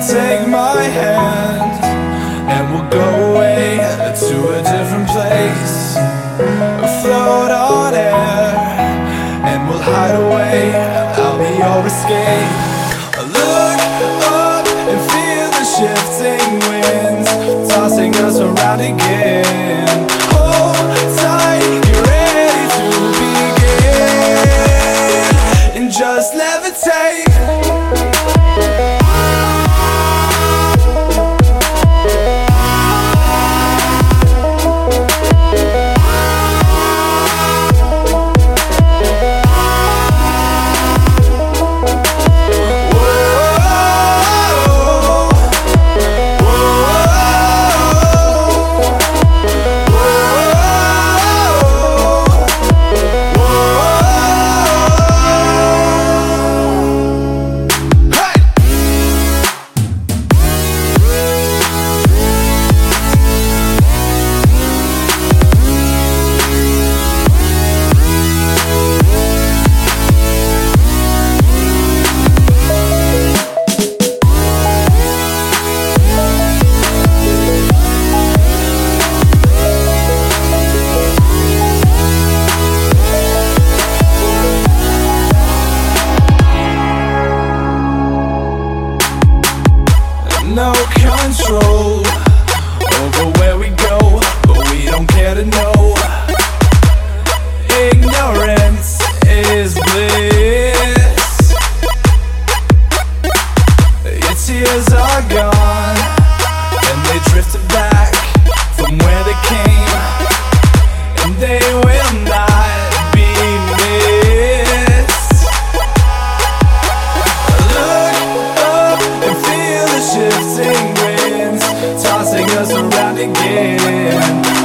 take my hand and we'll go away to a different place. Float on air and we'll hide away. I'll be your escape. I look up and feel the shifting winds tossing us around again. No control over where we go, but we don't care to know. Ignorance is bliss. Your tears are gone, us around again